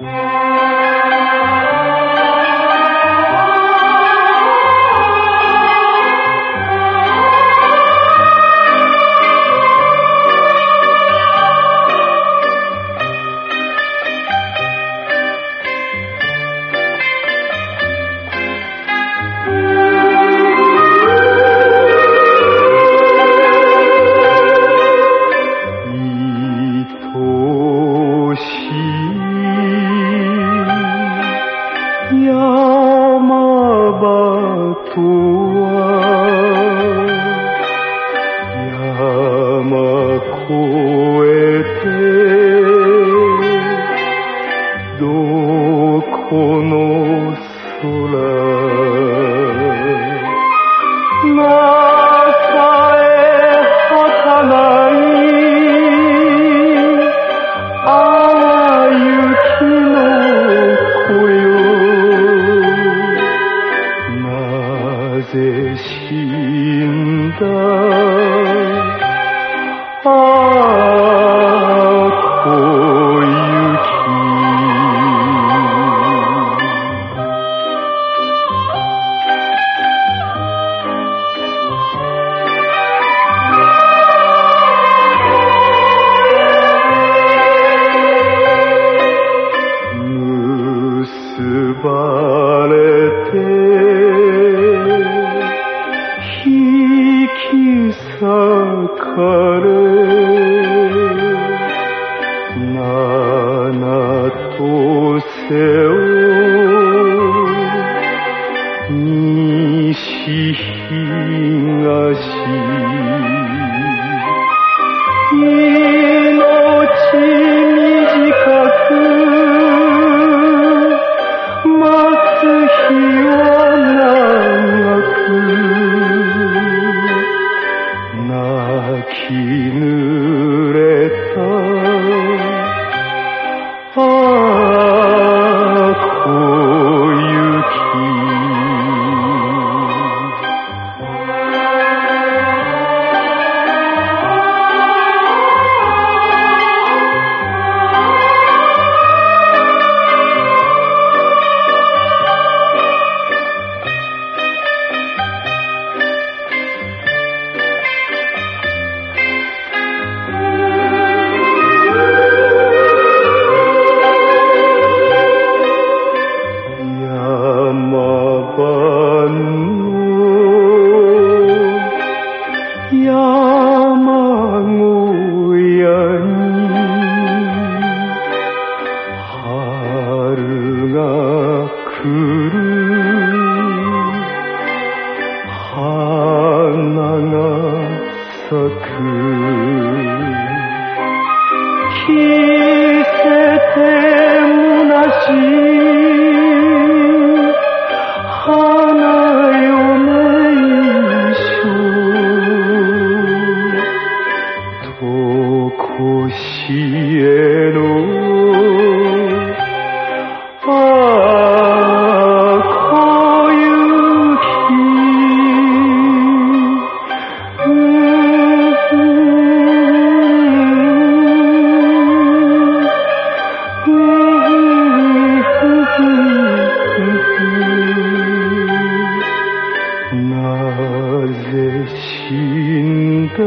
Yeah. この空な東命こしえの热心的。